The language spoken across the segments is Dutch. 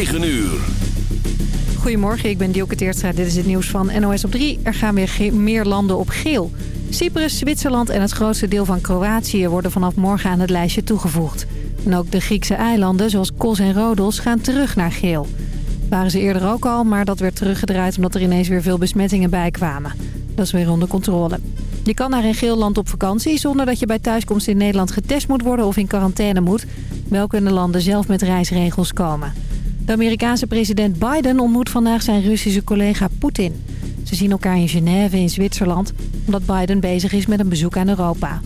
9 uur. Goedemorgen, ik ben Dielke Teertstra. Dit is het nieuws van NOS op 3. Er gaan weer meer landen op geel. Cyprus, Zwitserland en het grootste deel van Kroatië worden vanaf morgen aan het lijstje toegevoegd. En ook de Griekse eilanden, zoals Kos en Rodos, gaan terug naar geel. Waren ze eerder ook al, maar dat werd teruggedraaid omdat er ineens weer veel besmettingen bijkwamen. Dat is weer onder controle. Je kan naar een geel land op vakantie zonder dat je bij thuiskomst in Nederland getest moet worden of in quarantaine moet. Wel kunnen landen zelf met reisregels komen. De Amerikaanse president Biden ontmoet vandaag zijn Russische collega Poetin. Ze zien elkaar in Genève in Zwitserland, omdat Biden bezig is met een bezoek aan Europa.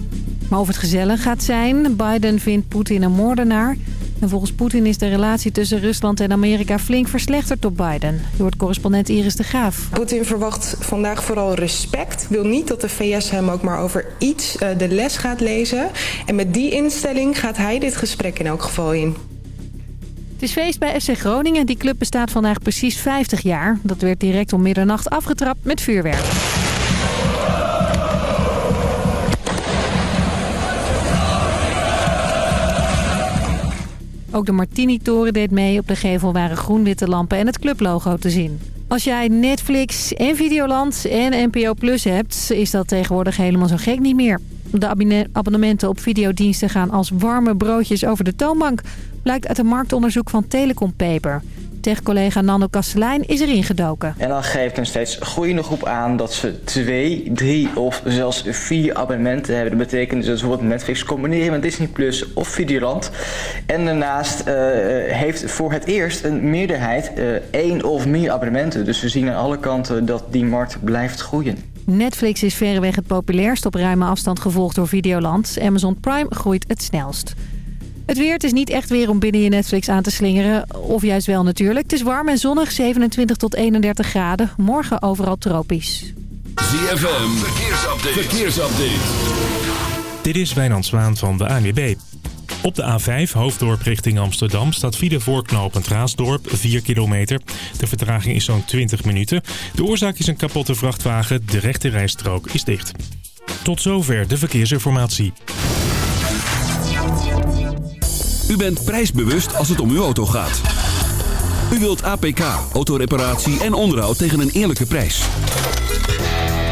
Maar of het gezellig gaat zijn, Biden vindt Poetin een moordenaar... En volgens Poetin is de relatie tussen Rusland en Amerika flink verslechterd door Biden. Door het correspondent Iris de Graaf. Poetin verwacht vandaag vooral respect. Wil niet dat de VS hem ook maar over iets uh, de les gaat lezen. En met die instelling gaat hij dit gesprek in elk geval in. Het is feest bij FC Groningen. Die club bestaat vandaag precies 50 jaar. Dat werd direct om middernacht afgetrapt met vuurwerk. Ook de Martini-toren deed mee. Op de gevel waren groen-witte lampen en het clublogo te zien. Als jij Netflix en Videoland en NPO Plus hebt... is dat tegenwoordig helemaal zo gek niet meer. De abonnementen op videodiensten gaan als warme broodjes over de toonbank... blijkt uit een marktonderzoek van Telecom Paper. Tech-collega Nando Kastelein is erin gedoken. En dan geef ik een steeds groeiende groep aan dat ze twee, drie of zelfs vier abonnementen hebben. Dat betekent dus bijvoorbeeld Netflix combineren met Disney Plus of Videoland. En daarnaast uh, heeft voor het eerst een meerderheid uh, één of meer abonnementen. Dus we zien aan alle kanten dat die markt blijft groeien. Netflix is verreweg het populairst op ruime afstand gevolgd door Videoland. Amazon Prime groeit het snelst. Het weer, het is niet echt weer om binnen je Netflix aan te slingeren. Of juist wel natuurlijk. Het is warm en zonnig, 27 tot 31 graden. Morgen overal tropisch. ZFM, verkeersupdate. verkeersupdate. Dit is Wijnand Zwaan van de ANWB. Op de A5, hoofddorp richting Amsterdam, staat file voorknopend Raasdorp, 4 kilometer. De vertraging is zo'n 20 minuten. De oorzaak is een kapotte vrachtwagen, de rechte rijstrook is dicht. Tot zover de verkeersinformatie. U bent prijsbewust als het om uw auto gaat. U wilt APK, autoreparatie en onderhoud tegen een eerlijke prijs.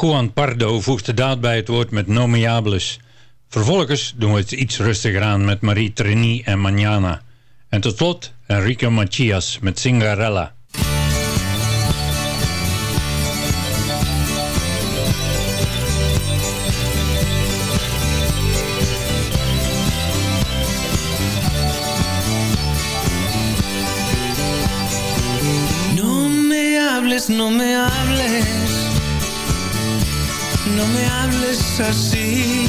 Juan Pardo voegt de daad bij het woord met Nomeables. Vervolgens doen we het iets rustiger aan met Marie Treni en Manana. En tot slot Enrique Macias met Cingarella. Así.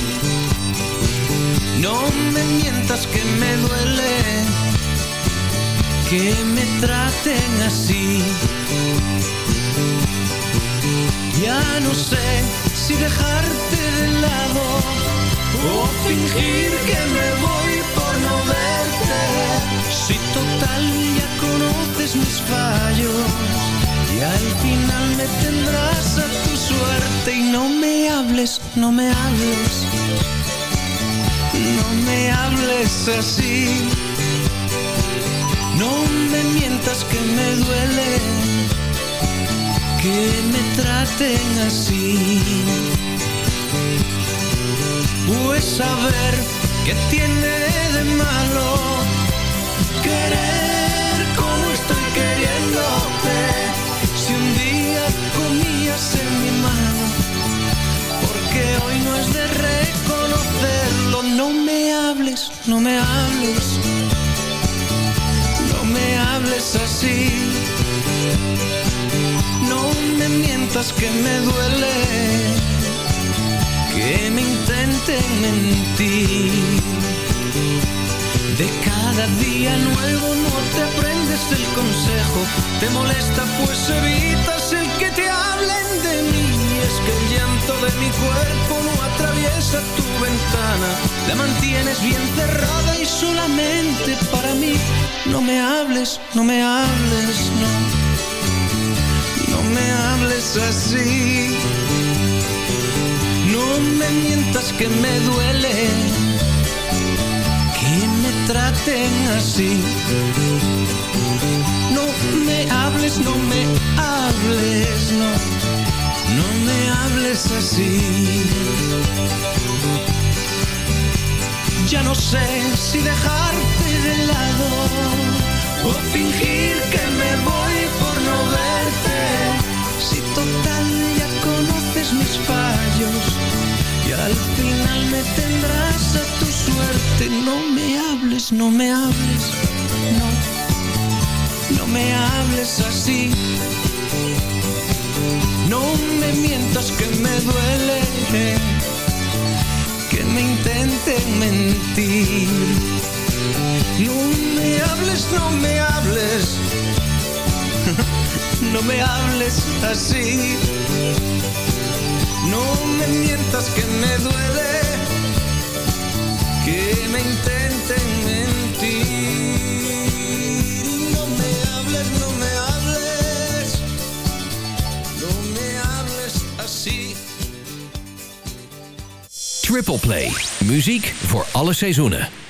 No me mientas que me duele, que me traten así. Ya no sé si dejarte de lado o fingir que me voy por no verte. Si total ya conoces mis fallos y al final me tendrás a tu suerte y no me hables, no me hables, no me hables así. No me mientas que me duele que me traten así. Pues saber que tiene de malo querer como estoy queriéndote hoy no es de reconocerlo. No me hables, no me hables, no me hables así. No me mientas que me duele, que me intenten mentir. De cada día nuevo no te aprendes el consejo, te molesta pues evitas el que te hablen de mí es que el llanto de mi cuerpo no atraviesa tu ventana, la mantienes bien cerrada y solamente para mí. No me hables, no me hables, no me hables así. No me mientas que me duele que me traten así. No me hables, no me hables, no, no me hables así. Ya no sé si dejarte de lado o fingir que me voy por no verte si total ya conoces mis fallos y al final me tendrás a tu suerte. No me hables, no me hables, no, no me hables así. No me mientas que me duele, que me intenten mentir. No me hables, no me hables no me hables así. No me mientas que me duele, que me intenten Triple Play. Muziek voor alle seizoenen.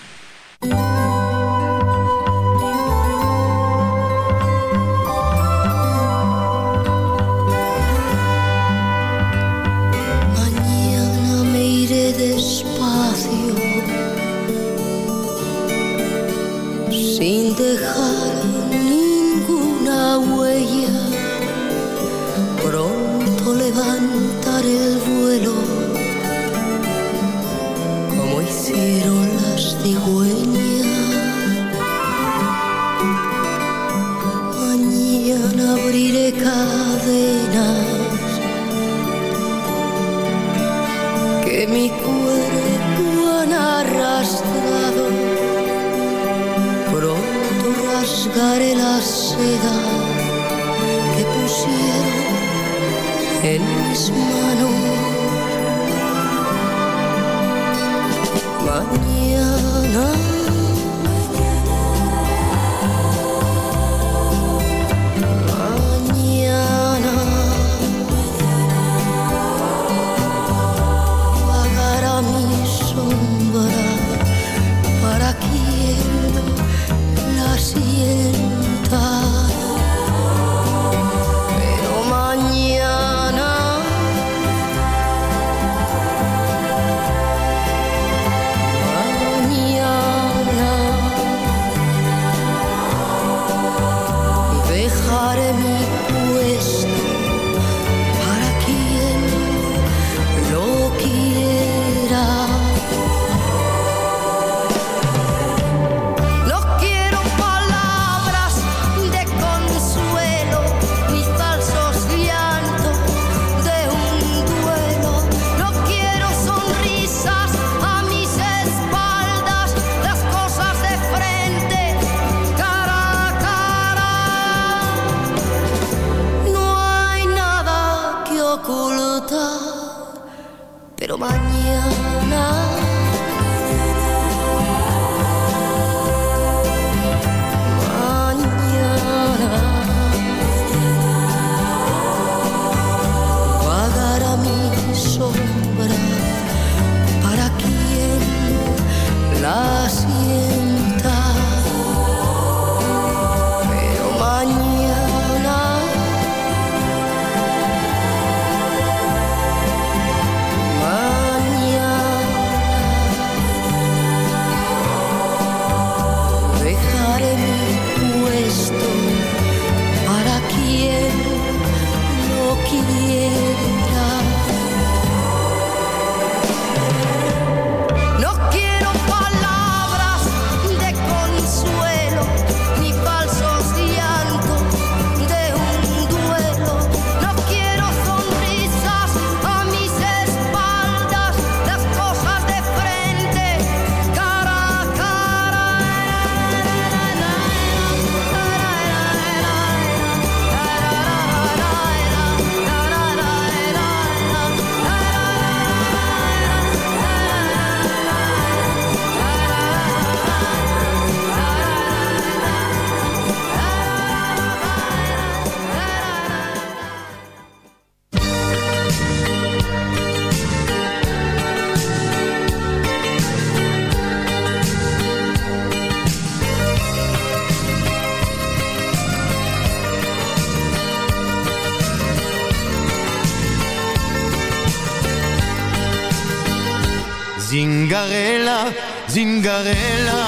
Zingarella.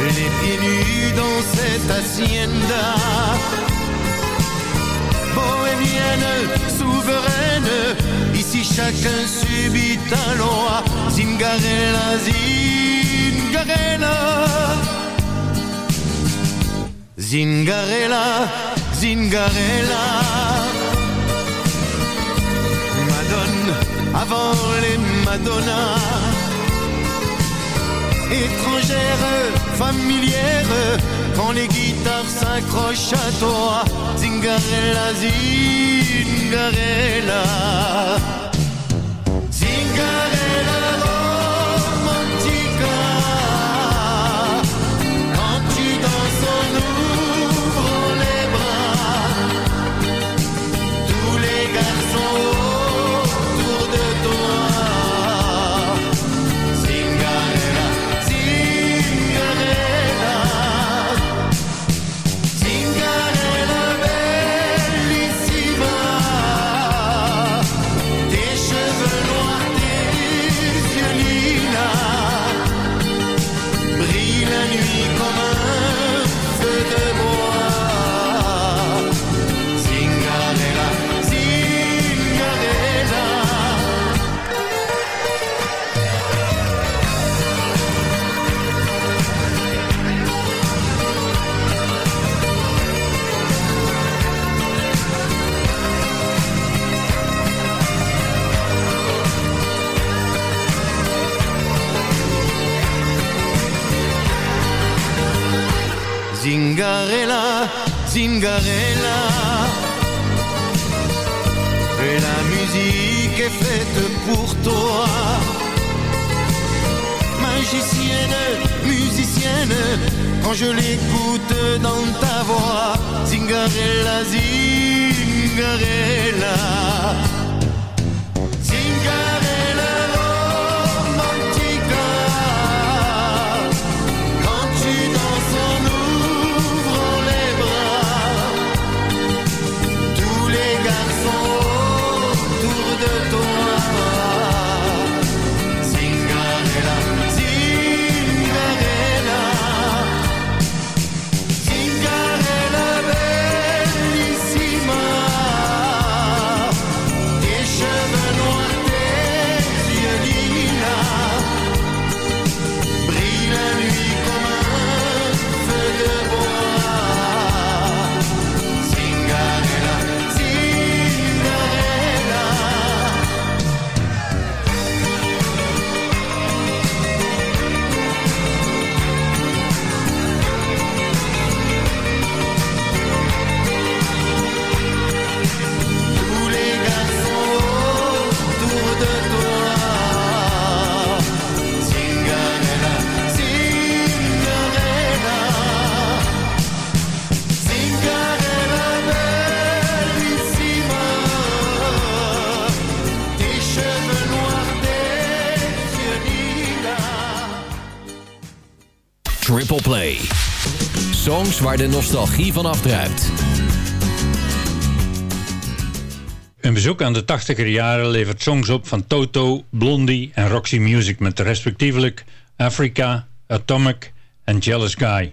Les pieds nus dans cette hacienda. Bohémienne, souveraine, ici chacun subit un loi. Zingarella, Zingarella. Zingarella, Zingarella. Madone avant les Madonna. Étrangère, familière, quand les guitares s'accrochent à toi. Zingarella, Zingarella. Zingarella, Zingarella. Et la musique est faite pour toi. Magicienne, musicienne, quand je l'écoute dans ta voix. Zingarella, Zingarella. Songs waar de nostalgie van afdruipt. Een bezoek aan de 80er jaren levert songs op van Toto, Blondie en Roxy Music met respectievelijk Africa, Atomic en Jealous Guy.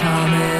Thomas.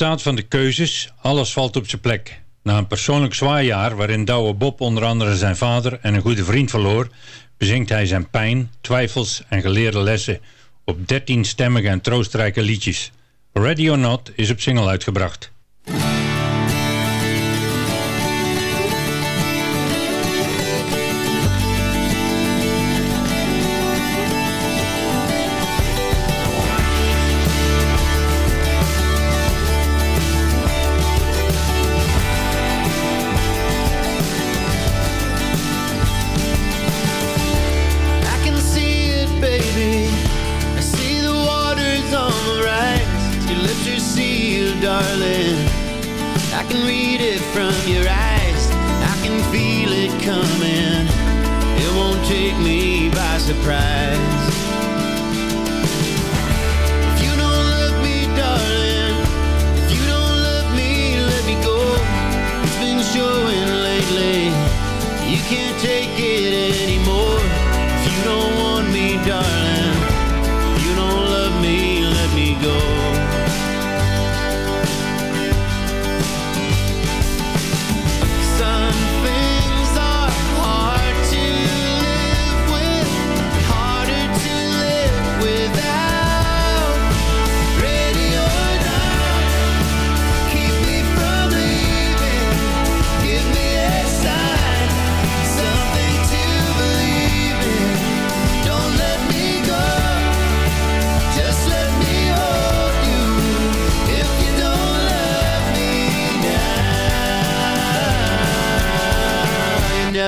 resultaat van de keuzes, alles valt op zijn plek. Na een persoonlijk zwaar jaar waarin Douwe Bob onder andere zijn vader en een goede vriend verloor, bezingt hij zijn pijn, twijfels en geleerde lessen op 13 stemmige en troostrijke liedjes. Ready or Not is op single uitgebracht. can read it from your eyes. I can feel it coming. It won't take me by surprise.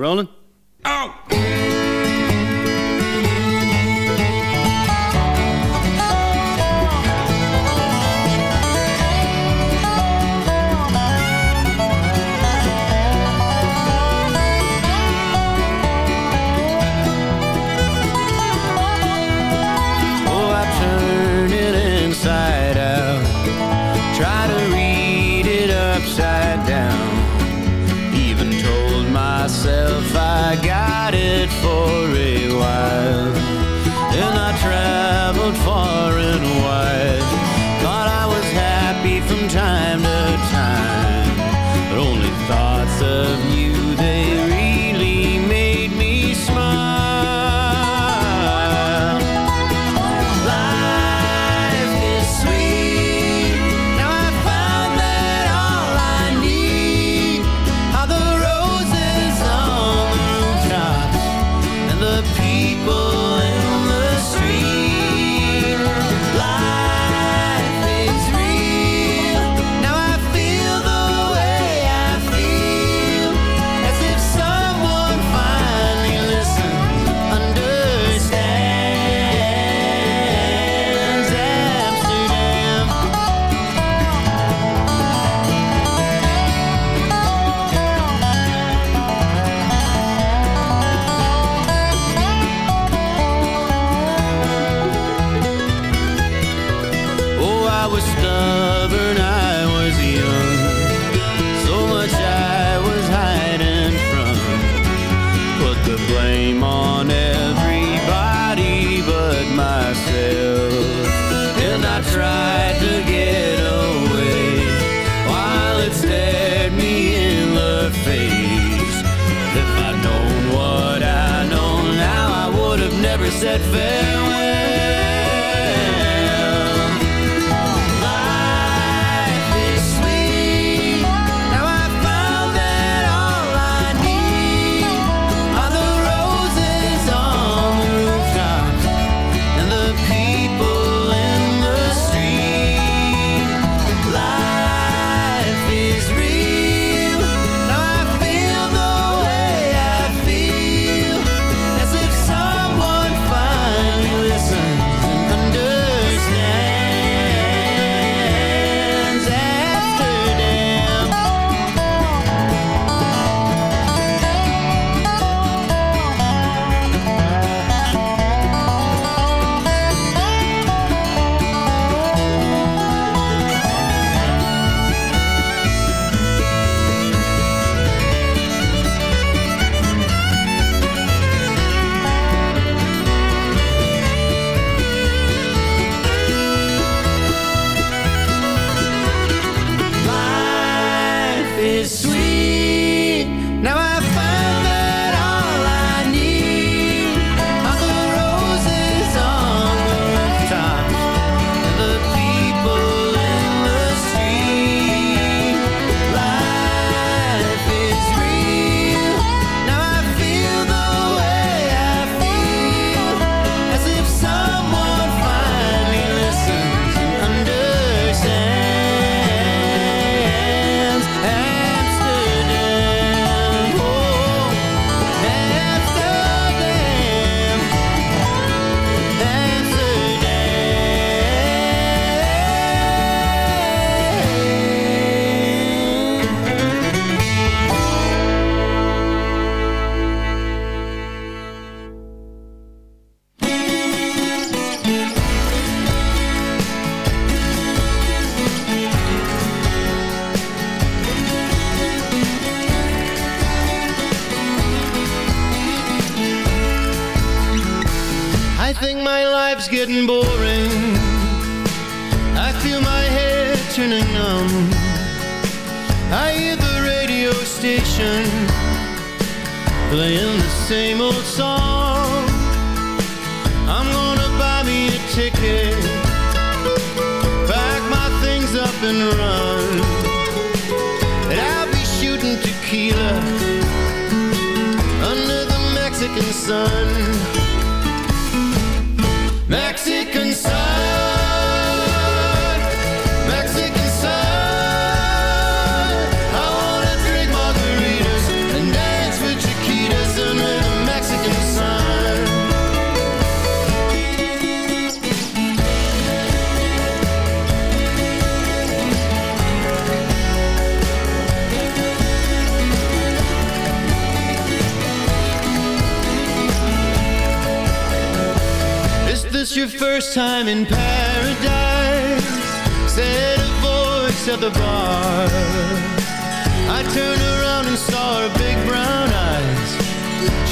rolling out! the blame on everyone.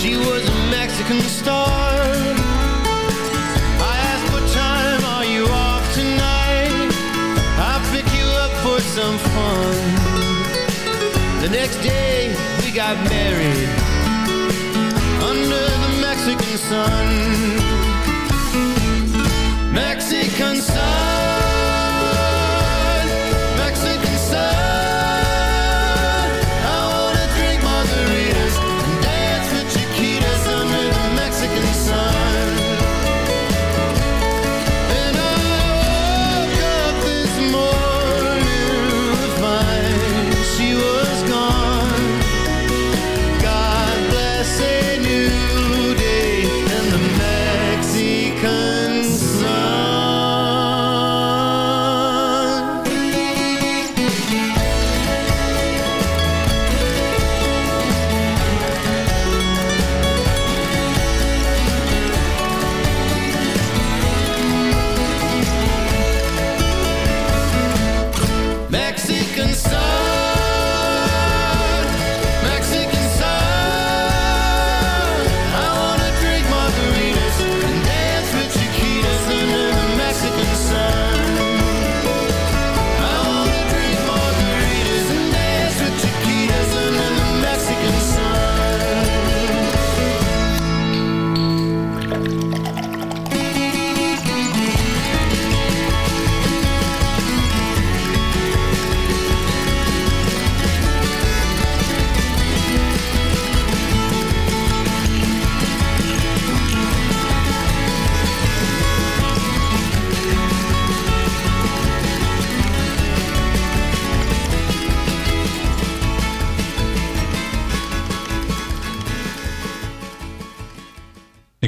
She was a Mexican star. I asked what time are you off tonight? I'll pick you up for some fun. The next day we got married Under the Mexican sun. Mexican sun.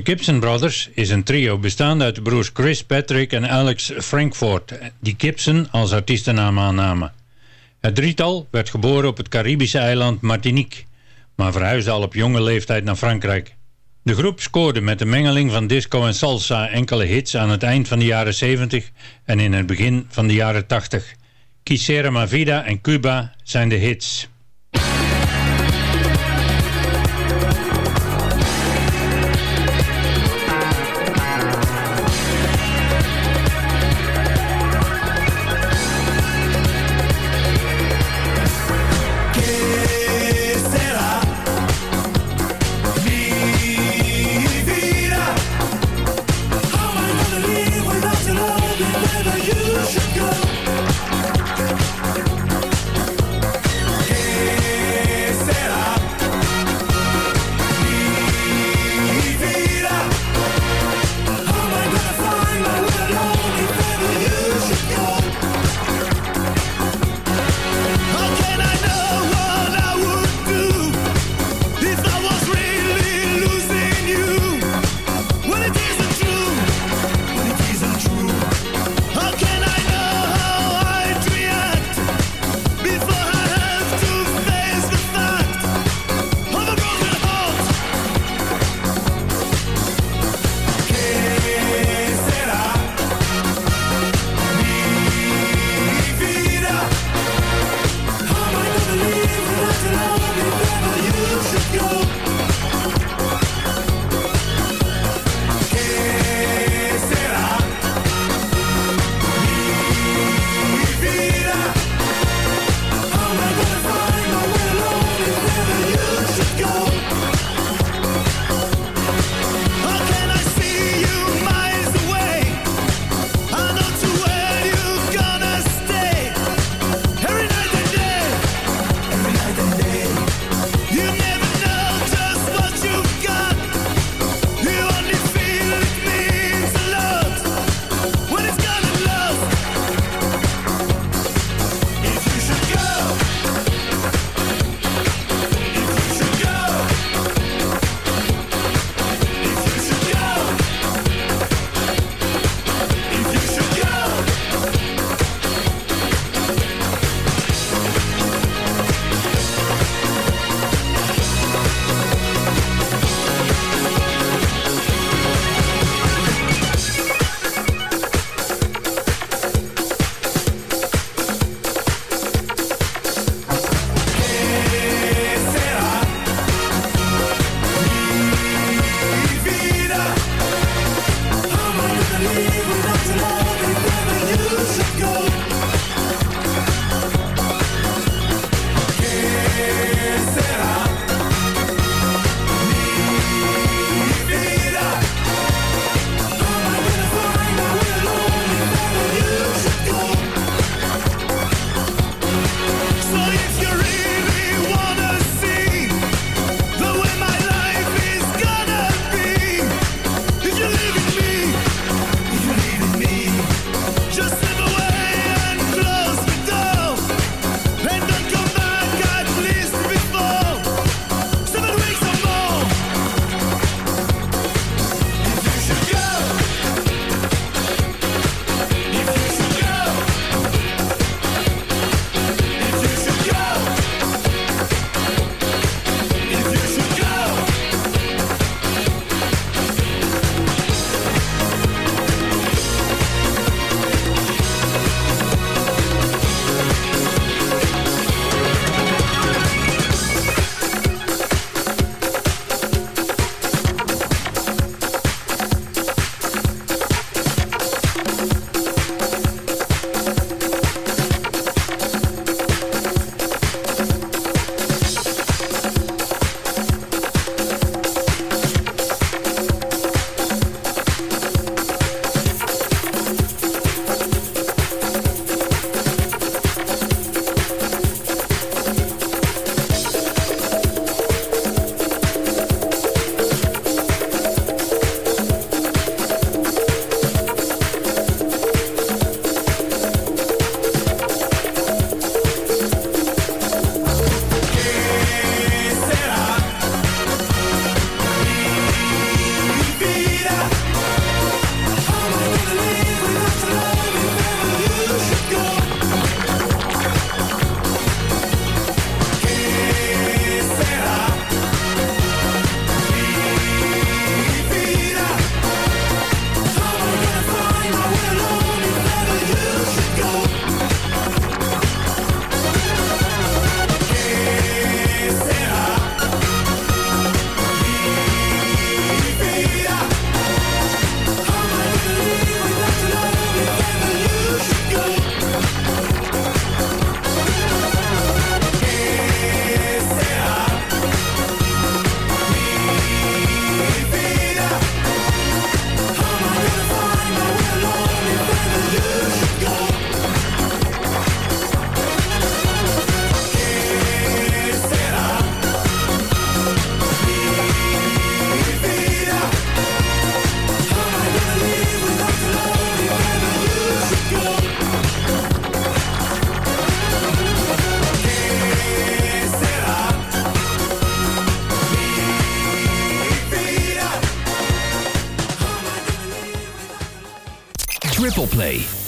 De Gibson Brothers is een trio bestaande uit de broers Chris, Patrick en Alex Frankfort, die Gibson als artiestennaam aannamen. Het drietal werd geboren op het Caribische eiland Martinique, maar verhuisde al op jonge leeftijd naar Frankrijk. De groep scoorde met de mengeling van disco en salsa enkele hits aan het eind van de jaren 70 en in het begin van de jaren 80. Quisiera Ma Vida en Cuba zijn de hits.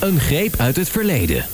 Een greep uit het verleden.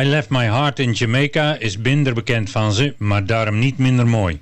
I Left My Heart in Jamaica is minder bekend van ze, maar daarom niet minder mooi.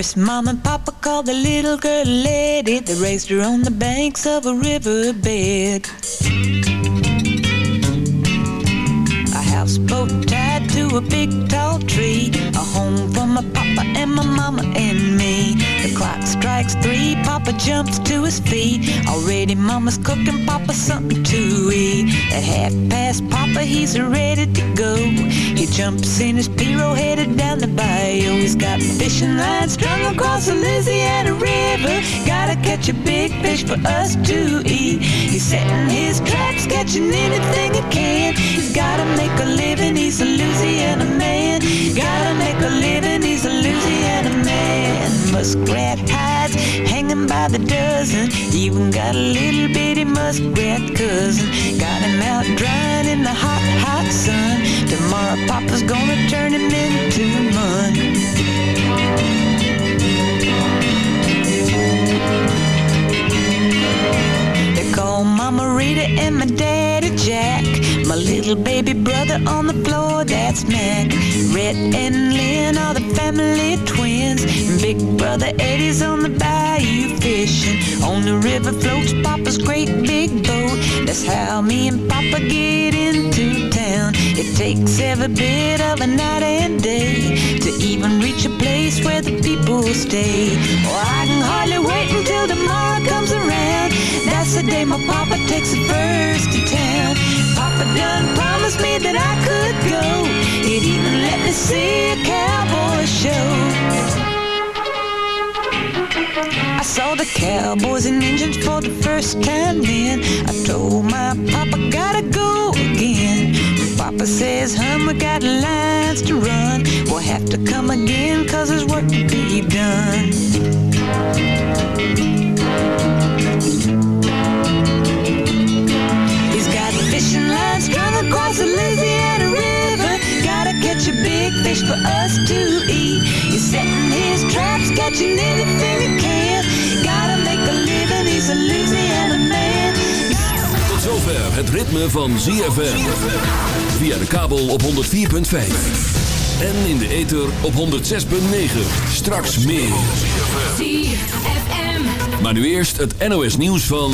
First mom and papa called the little girl lady They raised her on the banks of a riverbed A houseboat tied to a big tall tree A home for my papa and my mama and me. The clock strikes three, papa jumps to his feet. Already mama's cooking papa something to eat. At half past papa he's ready to go. He jumps in his they always got fishing lines strung across the Louisiana River. Gotta catch a big fish for us to eat. He's setting his traps, catching anything he can. He's gotta make a living, he's a Louisiana man. Gotta make a living, he's a Louisiana man. Muskrat hides hanging by the dozen. Even got a little bitty muskrat cousin. Got him out drying in the hot, hot sun. Tomorrow Papa's gonna turn him into mud. They call Mama Rita and my daddy Jack. My little baby brother on the floor, that's Mac. Rhett and Lynn are the family twins. Big brother Eddie's on the bayou fishing. On the river floats Papa's great big boat. That's how me and Papa get into town. It takes every bit of a night and day to even reach a place where the people stay. Oh, I can hardly wait until tomorrow comes around. That's the day my papa takes it first to town. Papa done promised me that I could go. He'd even let me see a cowboy show. I saw the cowboys and Indians for the first time then. I told my papa, gotta go again. Papa says, hun, we got lines to run. We'll have to come again, cause there's work to be done. Lines strung across the Louisiana River. Gotta catch a big fish for us to eat. He's setting his traps, catching anything he can. Gotta make a living, he's a Louisiana man. Tot zover het ritme van ZFM. Via de kabel op 104.5. En in de ether op 106.9. Straks meer. Maar nu eerst het NOS nieuws van...